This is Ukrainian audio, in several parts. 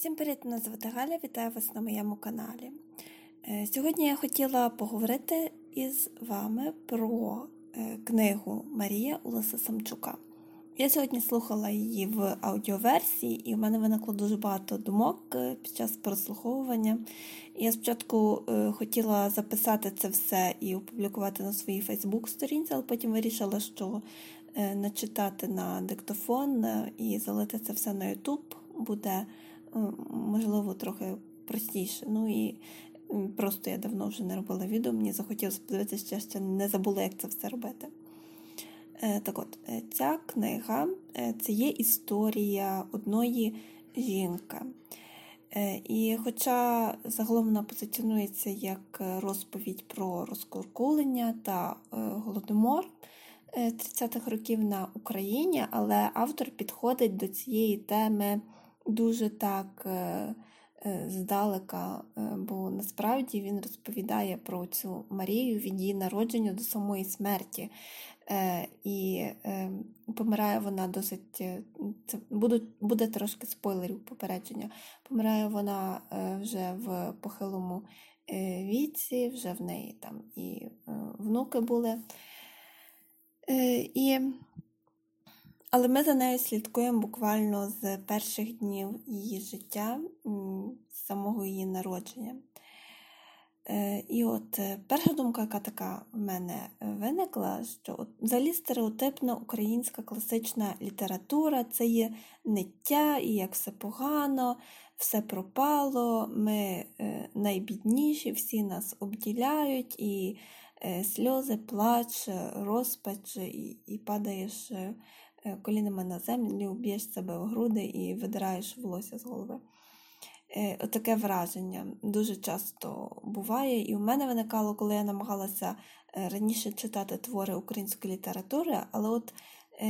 Всім привіт, мене звати Галя, вітаю вас на моєму каналі. Е, Сьогодні я хотіла поговорити із вами про е, книгу Марія Уласа Самчука. Я сьогодні слухала її в аудіоверсії, і в мене виникло дуже багато думок е, під час прослуховування. Я спочатку хотіла записати це все і опублікувати на своїй Фейсбук-сторінці, але потім вирішила, що начитати на диктофон і залити це все на Ютуб буде можливо, трохи простіше. Ну і просто я давно вже не робила відео, мені захотілося подивитися, що я ще не забула, як це все робити. Е, так от, е, ця книга е, це є історія одної жінки. І хоча загалом вона позиціонується як розповідь про розкуркулення та голодомор 30-х років на Україні, але автор підходить до цієї теми дуже так е, е, здалека, е, бо насправді він розповідає про цю Марію від її народження до самої смерті. І помирає вона досить. Це буде, буде трошки спойлерів попередження. Помирає вона вже в похилому віці, вже в неї там і внуки були. І але ми за нею слідкуємо буквально з перших днів її життя, з самого її народження. Е, і от е, перша думка, яка така в мене виникла, що от взагалі стереотипна українська класична література це є ниття, і як все погано, все пропало, ми е, найбідніші, всі нас обділяють, і сльози, плач, розпач, і, і падаєш Е, колінами на землю, б'єш себе в груди і видираєш волосся з голови. Е, таке враження дуже часто буває. І у мене виникало, коли я намагалася е, раніше читати твори української літератури, але от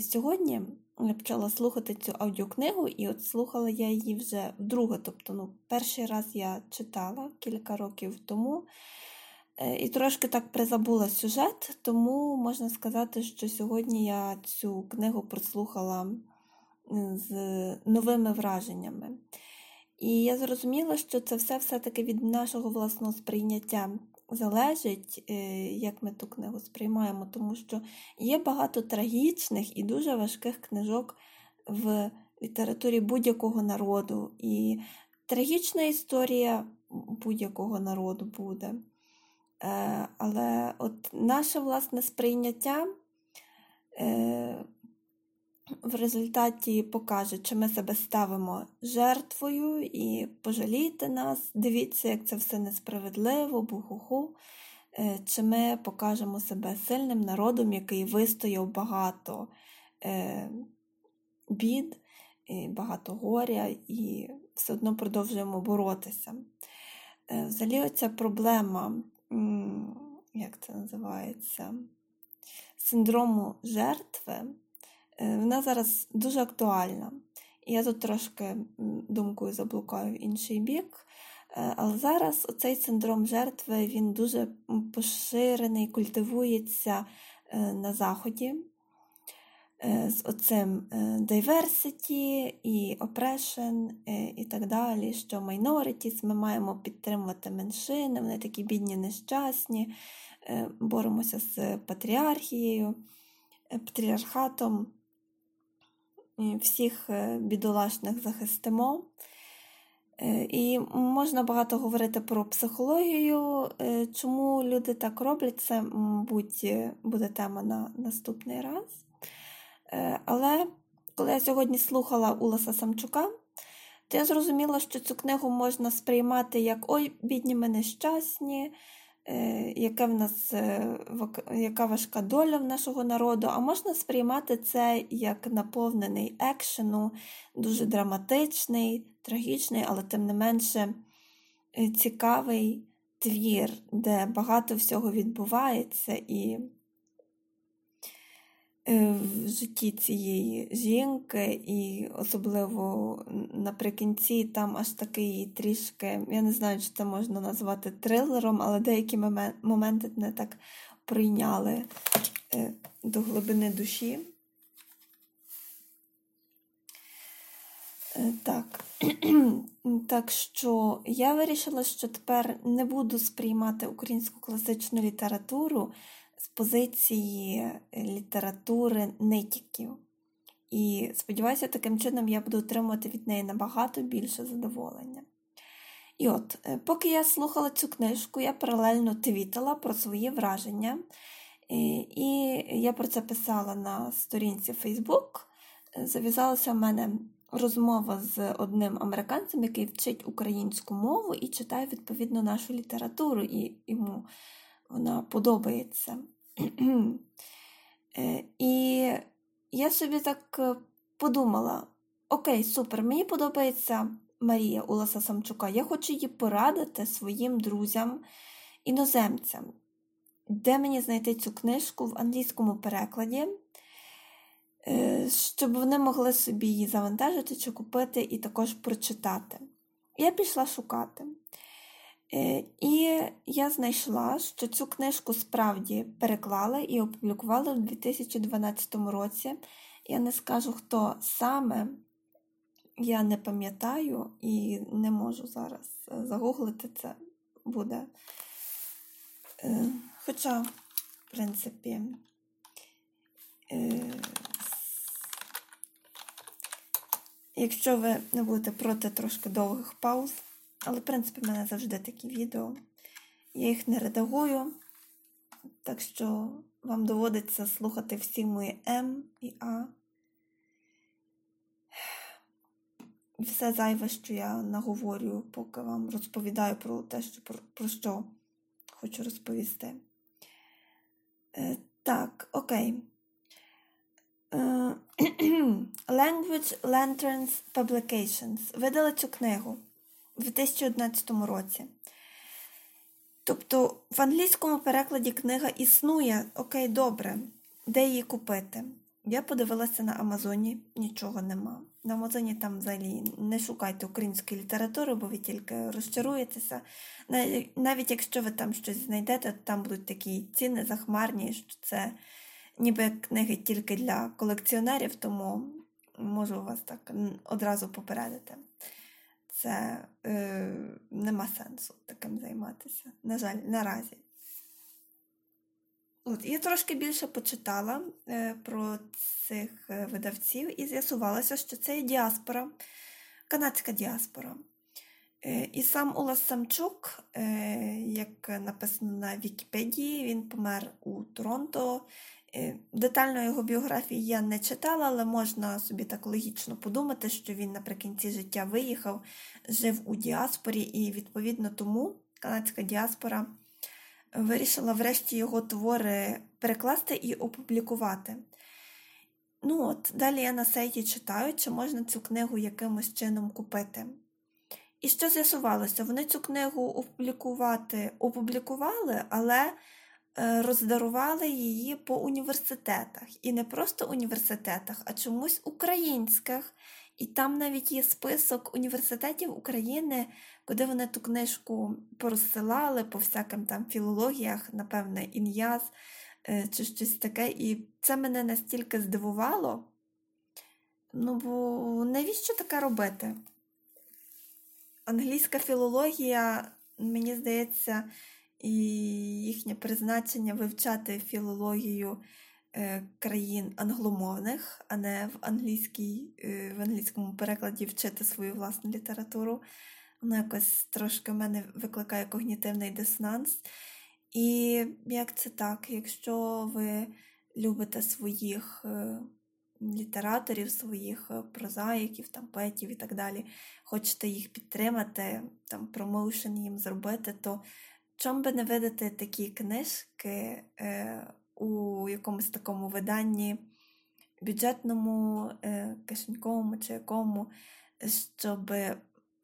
сьогодні я почала слухати цю аудіокнигу, і от слухала я її вже вдруге. Тобто, ну, перший раз я читала кілька років тому. Е, і трошки так призабула сюжет, тому можна сказати, що сьогодні я цю книгу прослухала з новими враженнями. І я зрозуміла, що це все все-таки від нашого власного сприйняття залежить, е, як ми ту книгу сприймаємо, тому що є багато трагічних і дуже важких книжок в літературі будь-якого народу. І трагічна історія будь-якого народу буде. Е, але от наше власне сприйняття е, в результаті покаже, чи ми себе ставимо жертвою і пожалійте нас, дивіться, як це все несправедливо, бухуху, е, чи ми покажемо себе сильним народом, який вистояв багато бід, багато горя, і все одно продовжуємо боротися. Взагалі, оця проблема як це називається, синдрому жертви, е, вона зараз дуже актуальна. Я тут трошки думкою заблукаю в інший бік. Е, але зараз цей синдром жертви він дуже поширений, культивується е, на Заході. Е, з оцим е, diversity і oppression е, і так далі, що minorities, ми маємо підтримувати меншини, вони такі бідні, нещасні, боремося з патріархією, патріархатом, всіх бідолашних захистимо. І можна багато говорити про психологію, чому люди так роблять, це, мабуть, буде тема на наступний раз. Е, але коли я сьогодні слухала Уласа Самчука, то я зрозуміла, що цю книгу можна сприймати як Ой, бідні ми нещасні, е, яка в нас, е, яка важка доля в нашого народу, а можна сприймати це як наповнений екшену, дуже драматичний, трагічний, але тим не менше цікавий твір, де багато всього відбувається. і в житті цієї жінки, і особливо наприкінці там аж такий трішки, я не знаю, чи це можна назвати трилером, але деякі моменти не так прийняли е, до глибини душі. Е, так. так що я вирішила, що тепер не буду сприймати українську класичну літературу позиції літератури нитіків. І сподіваюся, таким чином я буду отримувати від неї набагато більше задоволення. І от, е, поки я слухала цю книжку, я паралельно твітила про свої враження. Е, і я про це писала на сторінці Facebook. Зав'язалася в мене розмова з одним американцем, який вчить українську мову і читає відповідно нашу літературу, і йому вона подобається. Е, і я собі так подумала: окей, супер, мені подобається Марія Уласа Самчука. Я хочу її порадити своїм друзям, іноземцям, де мені знайти цю книжку в англійському перекладі, е, щоб вони могли собі її завантажити чи купити і також прочитати. Я пішла шукати. Е, і я знайшла, що цю книжку справді переклали і опублікували в 2012 році. Я не скажу, хто саме, я не пам'ятаю і не можу зараз е, загуглити це буде. Е, хоча, в принципі, якщо ви не будете проти трошки довгих пауз, але, в принципі, в мене завжди такі відео, я їх не редагую, так що вам доводиться слухати всі мої М і А. Все зайве, що я наговорю, поки вам розповідаю про те, що, про, про що хочу розповісти. Е, Так, окей. Е, Language Lanterns Publications. Видали цю книгу у 2011 році. Тобто в англійському перекладі книга існує, окей, добре, де її купити? Я подивилася на Амазоні, нічого нема. На Амазоні там взагалі не шукайте української літератури, бо ви тільки розчаруєтеся. Навіть якщо ви там щось знайдете, то там будуть такі ціни захмарні, що це ніби книги тільки для колекціонерів, тому можу вас так одразу попередити. Це е, нема сенсу таким займатися. На жаль, наразі. От, Я трошки більше почитала е, про цих е, видавців і з'ясувалося, що це є діаспора, канадська діаспора. Е, і сам Улас Самчук, е, як написано на Вікіпедії, він помер у Торонто. Е, детально його біографії я не читала, але можна собі так логічно подумати, що він наприкінці життя виїхав, жив у діаспорі, і відповідно тому канадська діаспора вирішила врешті його твори перекласти і опублікувати. Ну от, Далі я на сайті читаю, чи можна цю книгу якимось чином купити. І що з'ясувалося? Вони цю книгу опублікувати опублікували, але е, роздарували її по університетах. І не просто університетах, а чомусь українських. І там навіть є список університетів України, куди вони ту книжку порозсилали по всяким там філологіях, напевне, ін'яз е, чи щось таке. І це мене настільки здивувало. Ну, бо навіщо таке робити? Англійська філологія, мені здається, і їхнє призначення вивчати філологію. Е, країн англомовних, а не в англійській, е, в англійському перекладі вчити свою власну літературу. Воно якось трошки в мене викликає когнітивний дисонанс. І як це так? Якщо ви любите своїх е, літераторів, своїх прозаїків, там, поетів і так далі, хочете їх підтримати, там, промоушен їм зробити, то чому би не видати такі книжки у якомусь такому виданні бюджетному, е, кишеньковому чи якому, щоб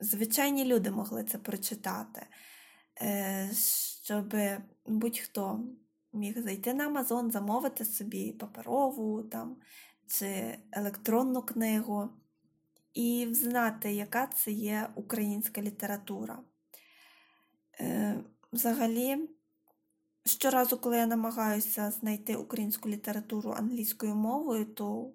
звичайні люди могли це прочитати, е, щоб будь-хто міг зайти на Амазон, замовити собі паперову там, чи електронну книгу і знати, яка це є українська література. Е, взагалі, Щоразу, коли я намагаюся знайти українську літературу англійською мовою, то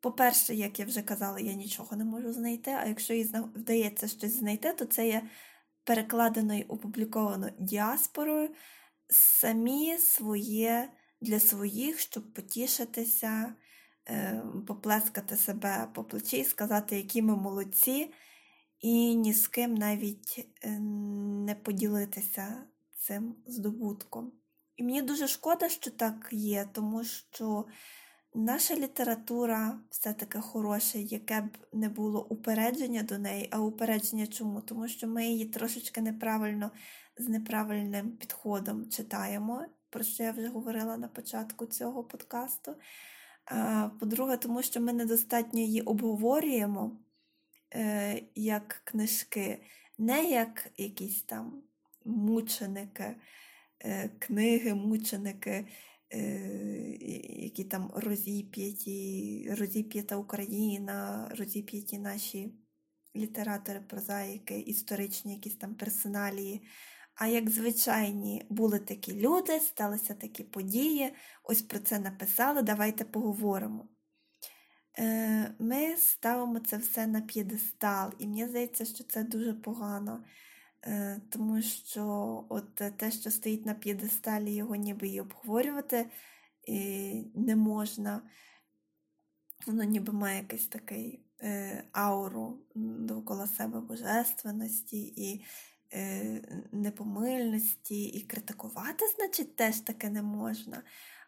по-перше, як я вже казала, я нічого не можу знайти, а якщо їй вдається щось знайти, то це є перекладено і опубліковано діаспорою самі своє для своїх, щоб потішитися, поплескати себе по плечі і сказати, які ми молодці, і ні з ким навіть е, не поділитися цим здобутком. І мені дуже шкода, що так є, тому що наша література все-таки хороша, яке б не було упередження до неї, а упередження чому? Тому що ми її трошечки неправильно з неправильним підходом читаємо, про що я вже говорила на початку цього подкасту. По-друге, тому що ми недостатньо її обговорюємо е, як книжки, не як якісь там мученики, е, книги, мученики, е, які там розіп'яті, розіп'ята Україна, розіп'яті наші літератори, прозаїки, історичні якісь там персоналії. А як звичайні були такі люди, сталися такі події, ось про це написали, давайте поговоримо. Е, ми ставимо це все на п'єдестал, і мені здається, що це дуже погано, е, тому що от те, що стоїть на п'єдесталі, його ніби і обговорювати не можна. Воно ніби має якийсь такий е, ауру довкола себе божественності і непомильності, і критикувати, значить, теж таке не можна.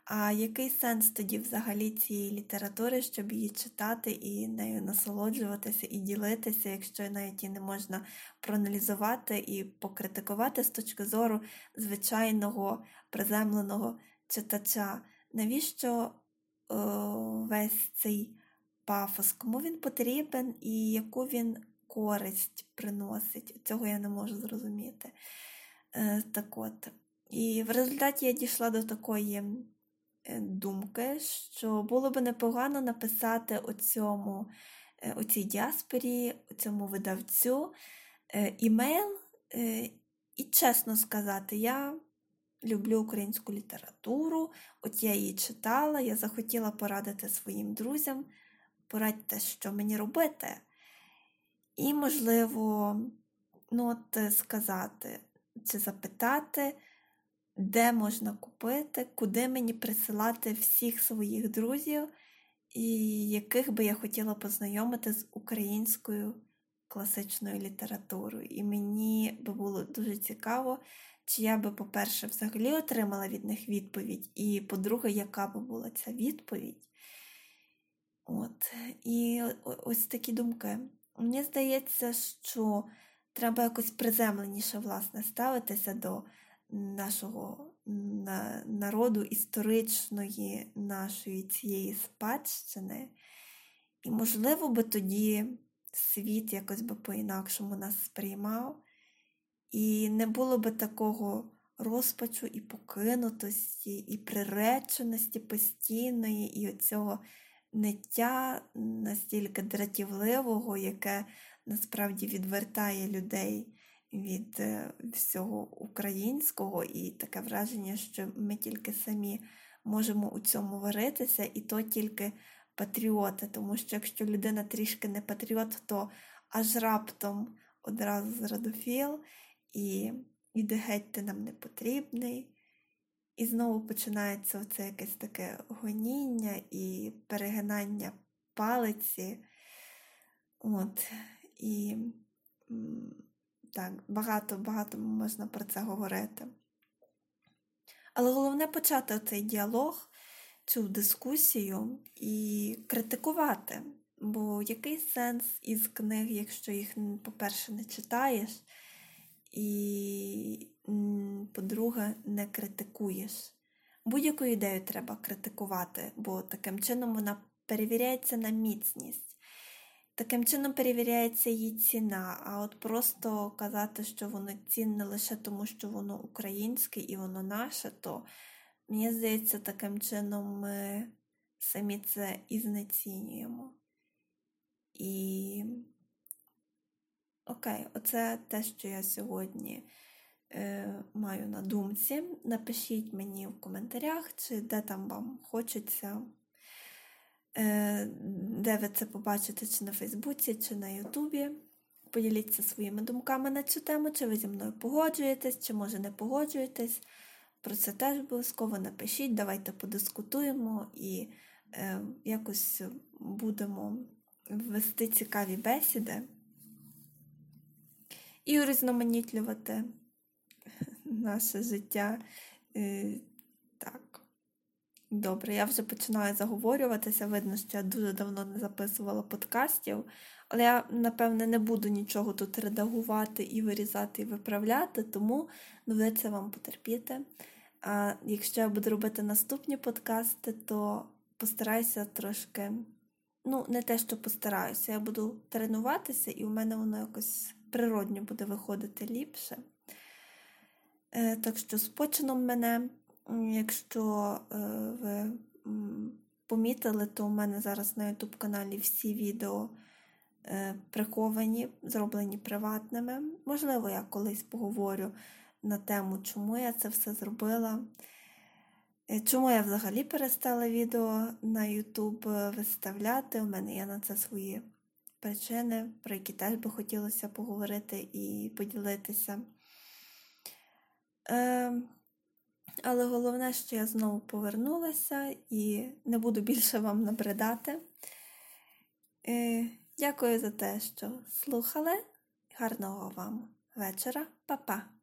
А який сенс тоді взагалі цієї літератури, щоб її читати і нею насолоджуватися і ділитися, якщо навіть її не можна проаналізувати і покритикувати з точки зору звичайного приземленого читача? Навіщо о, весь цей пафос? Кому він потрібен і яку він користь приносить? Цього я не можу зрозуміти. Е, так от. І в результаті я дійшла до такої. Е, думки, що було би непогано написати оцьому, е, оцій діаспорі, цьому видавцю імейл. І чесно сказати, я люблю українську літературу, от я її читала, я захотіла порадити своїм друзям, порадьте, що мені робити. І, можливо, ну от сказати чи запитати де можна купити, куди мені присилати всіх своїх друзів, і яких би я хотіла познайомити з українською класичною літературою. І мені би було дуже цікаво, чи я би, по-перше, взагалі отримала від них відповідь, і, по-друге, яка би була ця відповідь. От. І ось такі думки. Мені здається, що треба якось приземленіше власне, ставитися до нашого народу історичної нашої цієї спадщини. І, можливо, би тоді світ якось би по-інакшому нас сприймав, і не було би такого розпачу і покинутості, і приреченості постійної, і оцього ниття настільки дратівливого, яке насправді відвертає людей від е, всього українського, і таке враження, що ми тільки самі можемо у цьому варитися, і то тільки патріоти. Тому що якщо людина трішки не патріот, то аж раптом одразу зрадофіл, і іде геть ти нам не потрібний. І знову починається оце якесь таке гоніння і перегинання палиці. От, І так, багато-багато можна про це говорити. Але головне почати цей діалог, цю дискусію і критикувати. Бо який сенс із книг, якщо їх, по-перше, не читаєш, і, по-друге, не критикуєш. Будь-яку ідею треба критикувати, бо таким чином вона перевіряється на міцність. Таким чином перевіряється її ціна, а от просто казати, що воно цінне лише тому, що воно українське і воно наше, то мені здається, таким чином ми самі це і знецінюємо. І окей, оце те, що я сьогодні е, маю на думці. Напишіть мені в коментарях, чи де там вам хочеться е, де ви це побачите, чи на Фейсбуці, чи на Ютубі. Поділіться своїми думками на цю тему, чи ви зі мною погоджуєтесь, чи може не погоджуєтесь. Про це теж обов'язково напишіть, давайте подискутуємо і е, якось будемо вести цікаві бесіди і урізноманітлювати наше життя. Е, так. Добре, я вже починаю заговорюватися. Видно, що я дуже давно не записувала подкастів, але я, напевне, не буду нічого тут редагувати і вирізати, і виправляти, тому доведеться вам потерпіти. А якщо я буду робити наступні подкасти, то постараюся трошки, ну, не те, що постараюся, я буду тренуватися, і у мене воно якось природньо буде виходити ліпше. Е, Так що з почином мене, якщо е, ви помітили, то у мене зараз на YouTube каналі всі відео е, приховані, зроблені приватними. Можливо, я колись поговорю на тему, чому я це все зробила. Чому я взагалі перестала відео на YouTube виставляти? У мене є на це свої причини, про які теж би хотілося поговорити і поділитися. Е, але головне, що я знову повернулася і не буду більше вам набридати. Е, дякую за те, що слухали. Гарного вам вечора, Па-па!